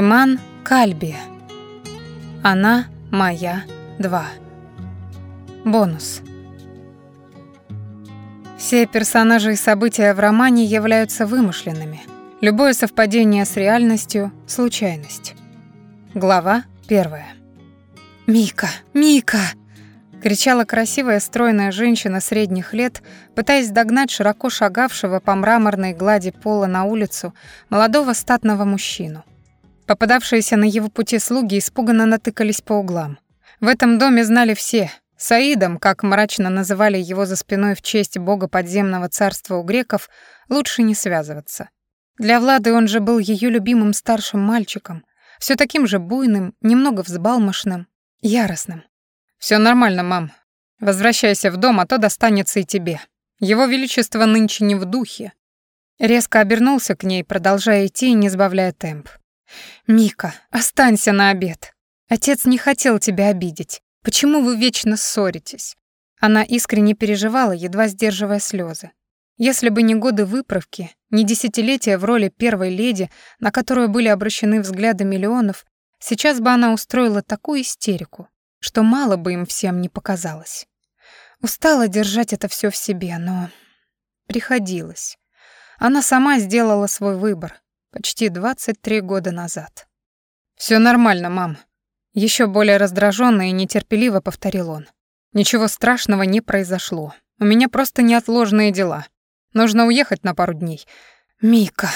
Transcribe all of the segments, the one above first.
Иман Кальби. Она моя 2. Бонус. Все персонажи и события в романе являются вымышленными. Любое совпадение с реальностью — случайность. Глава первая. «Мика! Мика!» — кричала красивая стройная женщина средних лет, пытаясь догнать широко шагавшего по мраморной глади пола на улицу молодого статного мужчину. Попадавшиеся на его пути слуги испуганно натыкались по углам. В этом доме знали все. Саидом, как мрачно называли его за спиной в честь бога подземного царства у греков, лучше не связываться. Для Влады он же был ее любимым старшим мальчиком, все таким же буйным, немного взбалмошным, яростным. Все нормально, мам. Возвращайся в дом, а то достанется и тебе. Его величество нынче не в духе». Резко обернулся к ней, продолжая идти и не сбавляя темп. «Мика, останься на обед. Отец не хотел тебя обидеть. Почему вы вечно ссоритесь?» Она искренне переживала, едва сдерживая слезы. Если бы не годы выправки, не десятилетия в роли первой леди, на которую были обращены взгляды миллионов, сейчас бы она устроила такую истерику, что мало бы им всем не показалось. Устала держать это все в себе, но приходилось. Она сама сделала свой выбор, Почти 23 года назад. Все нормально, мам. Еще более раздраженно и нетерпеливо повторил он. Ничего страшного не произошло. У меня просто неотложные дела. Нужно уехать на пару дней. Мика.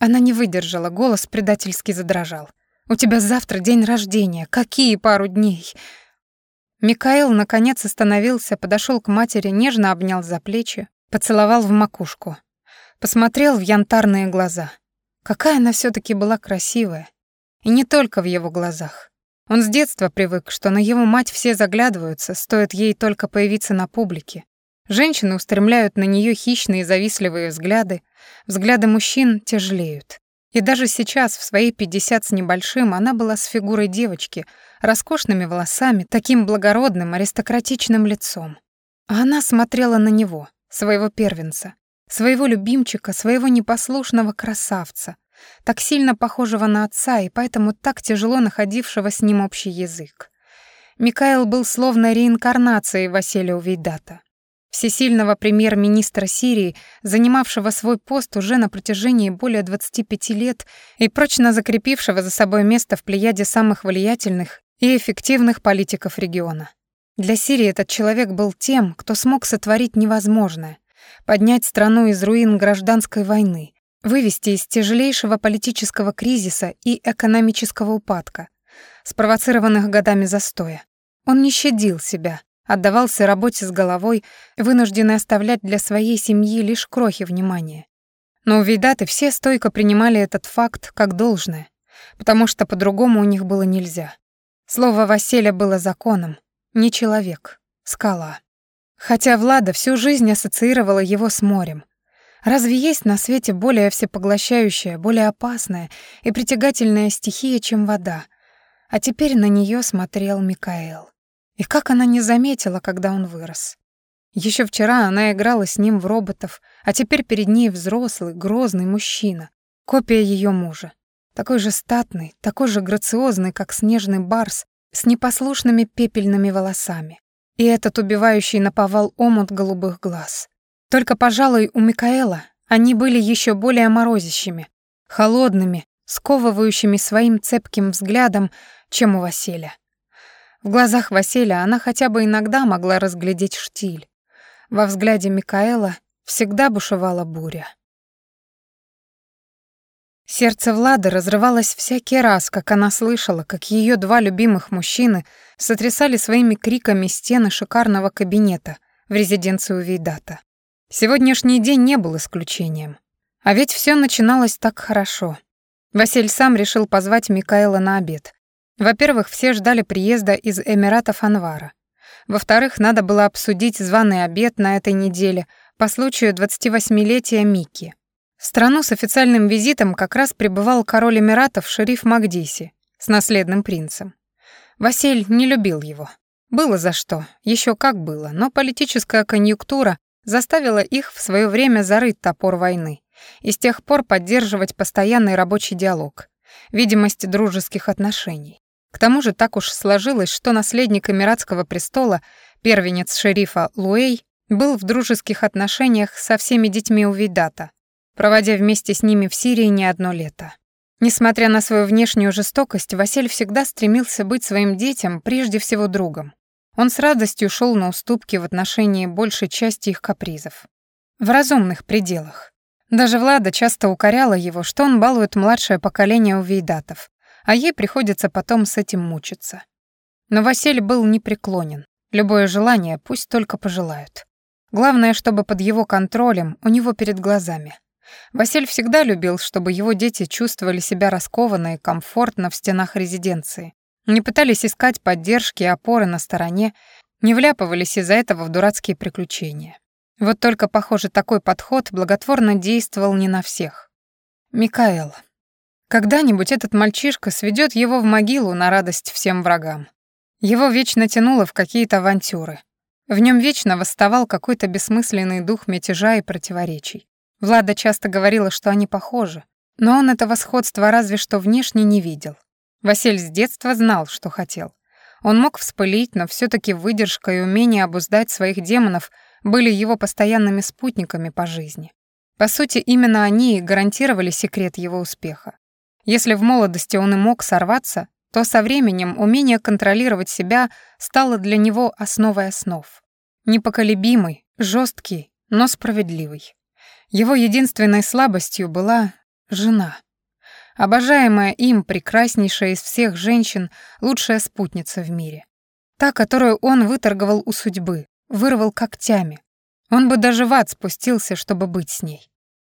Она не выдержала, голос предательски задрожал. У тебя завтра день рождения. Какие пару дней? Микаэл наконец остановился, подошел к матери, нежно обнял за плечи, поцеловал в макушку, посмотрел в янтарные глаза. Какая она все таки была красивая. И не только в его глазах. Он с детства привык, что на его мать все заглядываются, стоит ей только появиться на публике. Женщины устремляют на нее хищные завистливые взгляды, взгляды мужчин тяжелеют. И даже сейчас, в свои пятьдесят с небольшим, она была с фигурой девочки, роскошными волосами, таким благородным, аристократичным лицом. А она смотрела на него, своего первенца, Своего любимчика, своего непослушного красавца, так сильно похожего на отца и поэтому так тяжело находившего с ним общий язык. Микаэл был словно реинкарнацией Василия Увейдата, всесильного премьер-министра Сирии, занимавшего свой пост уже на протяжении более 25 лет и прочно закрепившего за собой место в плеяде самых влиятельных и эффективных политиков региона. Для Сирии этот человек был тем, кто смог сотворить невозможное, поднять страну из руин гражданской войны, вывести из тяжелейшего политического кризиса и экономического упадка, спровоцированных годами застоя. Он не щадил себя, отдавался работе с головой, вынужденный оставлять для своей семьи лишь крохи внимания. Но у Вейдаты все стойко принимали этот факт как должное, потому что по-другому у них было нельзя. Слово Василия было законом, не человек, скала. Хотя Влада всю жизнь ассоциировала его с морем. Разве есть на свете более всепоглощающая, более опасная и притягательная стихия, чем вода? А теперь на нее смотрел Микаэл. И как она не заметила, когда он вырос. Еще вчера она играла с ним в роботов, а теперь перед ней взрослый, грозный мужчина, копия ее мужа. Такой же статный, такой же грациозный, как снежный барс, с непослушными пепельными волосами и этот убивающий наповал омут голубых глаз. Только, пожалуй, у Микаэла они были еще более морозящими, холодными, сковывающими своим цепким взглядом, чем у Василия. В глазах Василия она хотя бы иногда могла разглядеть штиль. Во взгляде Микаэла всегда бушевала буря. Сердце Влады разрывалось всякий раз, как она слышала, как ее два любимых мужчины сотрясали своими криками стены шикарного кабинета в резиденцию Вейдата. Сегодняшний день не был исключением. А ведь все начиналось так хорошо. Василь сам решил позвать Микаэла на обед. Во-первых, все ждали приезда из Эмиратов Анвара. Во-вторых, надо было обсудить званый обед на этой неделе по случаю 28-летия Микки. В страну с официальным визитом как раз прибывал король Эмиратов шериф Магдиси с наследным принцем. Василь не любил его. Было за что, еще как было, но политическая конъюнктура заставила их в свое время зарыть топор войны и с тех пор поддерживать постоянный рабочий диалог. видимость дружеских отношений. К тому же так уж сложилось, что наследник Эмиратского престола, первенец шерифа Луэй, был в дружеских отношениях со всеми детьми Увейдата, проводя вместе с ними в Сирии не одно лето. Несмотря на свою внешнюю жестокость, Василь всегда стремился быть своим детям прежде всего другом. Он с радостью шел на уступки в отношении большей части их капризов. В разумных пределах. Даже Влада часто укоряла его, что он балует младшее поколение увейдатов, а ей приходится потом с этим мучиться. Но Василь был непреклонен. Любое желание пусть только пожелают. Главное, чтобы под его контролем, у него перед глазами. Василь всегда любил, чтобы его дети чувствовали себя раскованно и комфортно в стенах резиденции, не пытались искать поддержки и опоры на стороне, не вляпывались из-за этого в дурацкие приключения. Вот только, похоже, такой подход благотворно действовал не на всех. Микаэл. Когда-нибудь этот мальчишка сведет его в могилу на радость всем врагам. Его вечно тянуло в какие-то авантюры. В нем вечно восставал какой-то бессмысленный дух мятежа и противоречий. Влада часто говорила, что они похожи, но он этого сходства разве что внешне не видел. Василь с детства знал, что хотел. Он мог вспылить, но все таки выдержка и умение обуздать своих демонов были его постоянными спутниками по жизни. По сути, именно они и гарантировали секрет его успеха. Если в молодости он и мог сорваться, то со временем умение контролировать себя стало для него основой основ. Непоколебимый, жесткий, но справедливый. Его единственной слабостью была жена. Обожаемая им, прекраснейшая из всех женщин, лучшая спутница в мире. Та, которую он выторговал у судьбы, вырвал когтями. Он бы даже в ад спустился, чтобы быть с ней.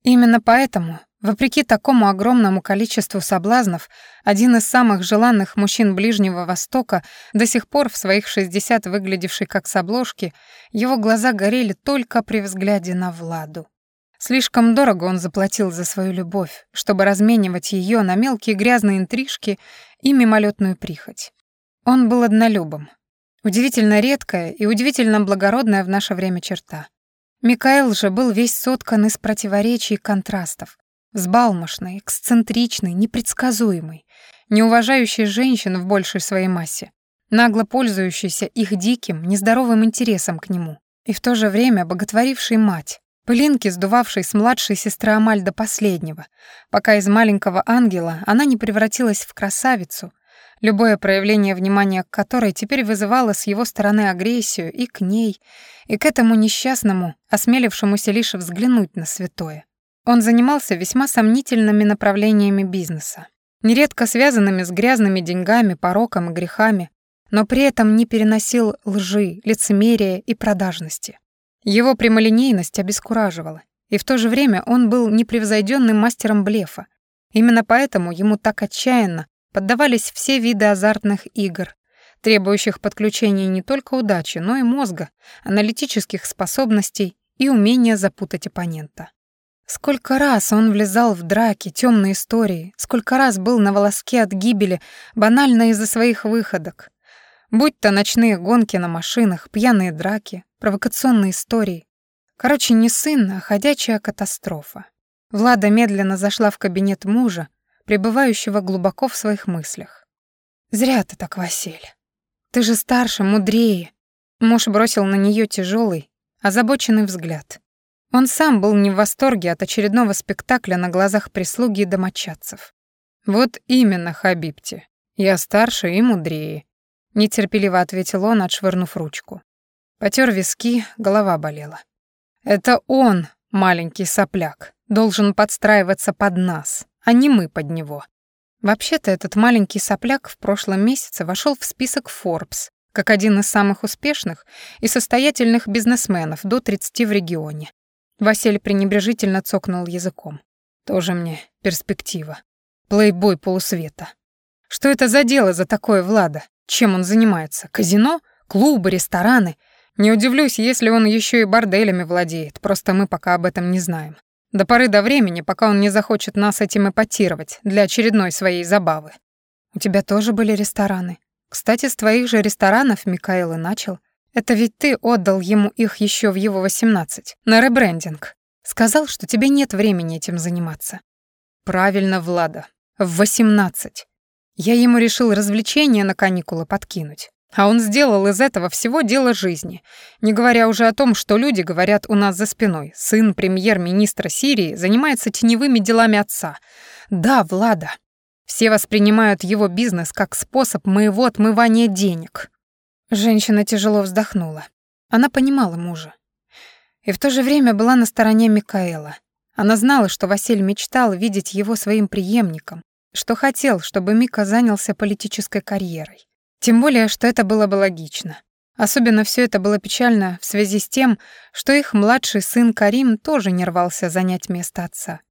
Именно поэтому, вопреки такому огромному количеству соблазнов, один из самых желанных мужчин Ближнего Востока, до сих пор в своих 60 выглядевший как с обложки, его глаза горели только при взгляде на Владу. Слишком дорого он заплатил за свою любовь, чтобы разменивать ее на мелкие грязные интрижки и мимолетную прихоть. Он был однолюбом. Удивительно редкая и удивительно благородная в наше время черта. Микаэл же был весь соткан из противоречий и контрастов. Взбалмошный, эксцентричный, непредсказуемый, не уважающий женщин в большей своей массе, нагло пользующийся их диким, нездоровым интересом к нему, и в то же время боготворивший мать, Пылинки, сдувавшей с младшей сестры Амаль до последнего, пока из маленького ангела она не превратилась в красавицу, любое проявление внимания к которой теперь вызывало с его стороны агрессию и к ней, и к этому несчастному, осмелившемуся лишь взглянуть на святое. Он занимался весьма сомнительными направлениями бизнеса, нередко связанными с грязными деньгами, пороком и грехами, но при этом не переносил лжи, лицемерия и продажности. Его прямолинейность обескураживала, и в то же время он был непревзойденным мастером блефа. Именно поэтому ему так отчаянно поддавались все виды азартных игр, требующих подключения не только удачи, но и мозга, аналитических способностей и умения запутать оппонента. Сколько раз он влезал в драки, темные истории, сколько раз был на волоске от гибели банально из-за своих выходок. Будь то ночные гонки на машинах, пьяные драки, провокационные истории. Короче, не сын, а ходячая катастрофа. Влада медленно зашла в кабинет мужа, пребывающего глубоко в своих мыслях. «Зря ты так, Василь. Ты же старше, мудрее». Муж бросил на нее тяжелый, озабоченный взгляд. Он сам был не в восторге от очередного спектакля на глазах прислуги и домочадцев. «Вот именно, Хабибти. Я старше и мудрее», — нетерпеливо ответил он, отшвырнув ручку. Потер виски, голова болела. Это он, маленький сопляк, должен подстраиваться под нас, а не мы под него. Вообще-то этот маленький сопляк в прошлом месяце вошел в список Forbes как один из самых успешных и состоятельных бизнесменов до 30 в регионе. Василий пренебрежительно цокнул языком. Тоже мне перспектива. Плейбой полусвета. Что это за дело за такое, Влада? Чем он занимается? Казино? Клубы, рестораны? Не удивлюсь, если он еще и борделями владеет, просто мы пока об этом не знаем. До поры до времени, пока он не захочет нас этим эпатировать для очередной своей забавы. У тебя тоже были рестораны. Кстати, с твоих же ресторанов Микаэл и начал. Это ведь ты отдал ему их еще в его 18, на ребрендинг. Сказал, что тебе нет времени этим заниматься. Правильно, Влада. В 18. Я ему решил развлечение на каникулы подкинуть. А он сделал из этого всего дело жизни, не говоря уже о том, что люди говорят у нас за спиной. Сын премьер-министра Сирии занимается теневыми делами отца. Да, Влада. Все воспринимают его бизнес как способ моего отмывания денег. Женщина тяжело вздохнула. Она понимала мужа. И в то же время была на стороне Микаэла. Она знала, что Василь мечтал видеть его своим преемником, что хотел, чтобы Мика занялся политической карьерой. Тем более, что это было бы логично. Особенно все это было печально в связи с тем, что их младший сын Карим тоже не рвался занять место отца.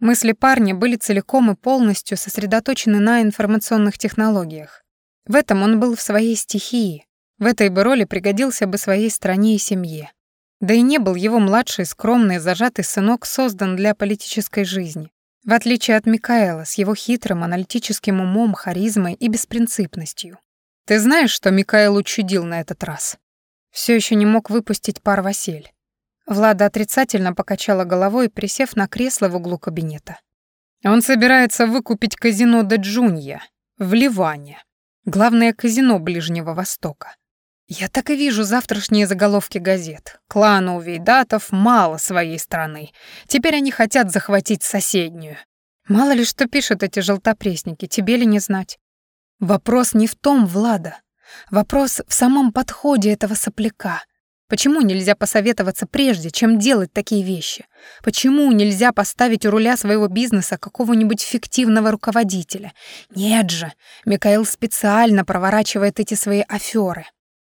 Мысли парня были целиком и полностью сосредоточены на информационных технологиях. В этом он был в своей стихии, в этой бы роли пригодился бы своей стране и семье. Да и не был его младший, скромный, зажатый сынок создан для политической жизни. В отличие от Микаэла с его хитрым аналитическим умом, харизмой и беспринципностью. Ты знаешь, что Микаэл учудил на этот раз? Все еще не мог выпустить пар Василь. Влада отрицательно покачала головой, присев на кресло в углу кабинета. Он собирается выкупить казино де Джунья в Ливане. Главное казино Ближнего Востока. Я так и вижу завтрашние заголовки газет. Клану Увейдатов мало своей страны. Теперь они хотят захватить соседнюю. Мало ли что пишут эти желтопресники, тебе ли не знать. Вопрос не в том, Влада. Вопрос в самом подходе этого сопляка. Почему нельзя посоветоваться прежде, чем делать такие вещи? Почему нельзя поставить у руля своего бизнеса какого-нибудь фиктивного руководителя? Нет же, Микаэл специально проворачивает эти свои аферы.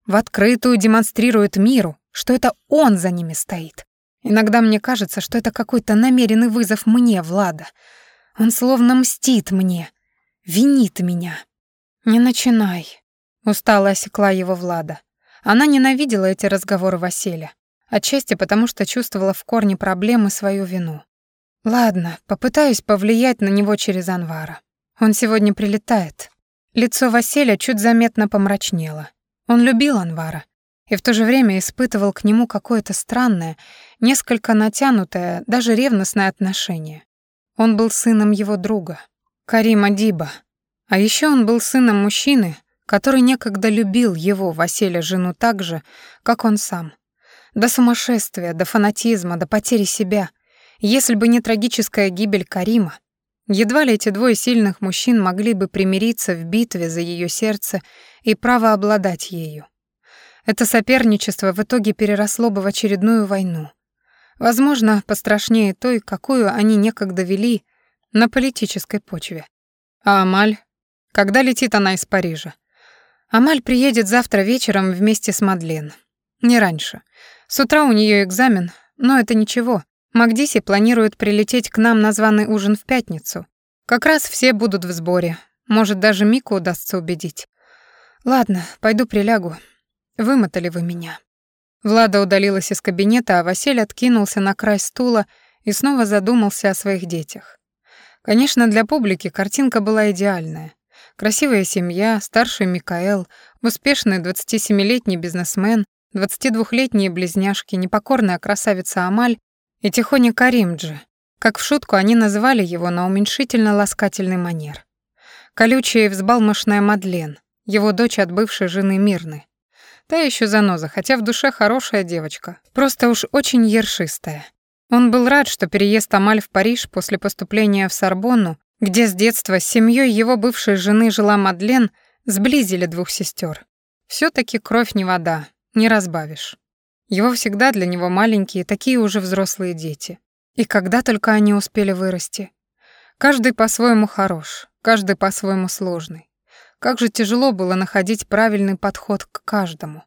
В открытую демонстрирует миру, что это он за ними стоит. Иногда мне кажется, что это какой-то намеренный вызов мне, Влада. Он словно мстит мне, винит меня. «Не начинай», — устало осекла его Влада. Она ненавидела эти разговоры Василия, отчасти потому, что чувствовала в корне проблемы свою вину. «Ладно, попытаюсь повлиять на него через Анвара. Он сегодня прилетает». Лицо Василия чуть заметно помрачнело. Он любил Анвара и в то же время испытывал к нему какое-то странное, несколько натянутое, даже ревностное отношение. Он был сыном его друга, Карима Диба, а еще он был сыном мужчины, который некогда любил его, Василия, жену так же, как он сам. До сумасшествия, до фанатизма, до потери себя. Если бы не трагическая гибель Карима, едва ли эти двое сильных мужчин могли бы примириться в битве за ее сердце и право обладать ею. Это соперничество в итоге переросло бы в очередную войну. Возможно, пострашнее той, какую они некогда вели на политической почве. А Амаль когда летит она из Парижа? Амаль приедет завтра вечером вместе с Мадлен. Не раньше. С утра у нее экзамен, но это ничего. Магдиси планирует прилететь к нам на званый ужин в пятницу. Как раз все будут в сборе. Может, даже Мику удастся убедить. Ладно, пойду прилягу. Вымотали вы меня. Влада удалилась из кабинета, а Василий откинулся на край стула и снова задумался о своих детях. Конечно, для публики картинка была идеальная. Красивая семья, старший Микаэл, успешный 27-летний бизнесмен, 22-летние близняшки, непокорная красавица Амаль и тихоня Каримджи, как в шутку они назвали его на уменьшительно-ласкательный манер. Колючая и взбалмошная Мадлен, его дочь от бывшей жены Мирны. Та еще заноза, хотя в душе хорошая девочка, просто уж очень ершистая. Он был рад, что переезд Амаль в Париж после поступления в Сорбонну где с детства с семьей его бывшей жены жила Мадлен, сблизили двух сестер. все таки кровь не вода, не разбавишь. Его всегда для него маленькие, такие уже взрослые дети. И когда только они успели вырасти. Каждый по-своему хорош, каждый по-своему сложный. Как же тяжело было находить правильный подход к каждому.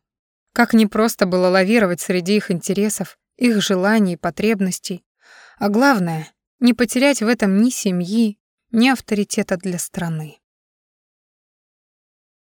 Как непросто было лавировать среди их интересов, их желаний, потребностей. А главное, не потерять в этом ни семьи, ни авторитета для страны.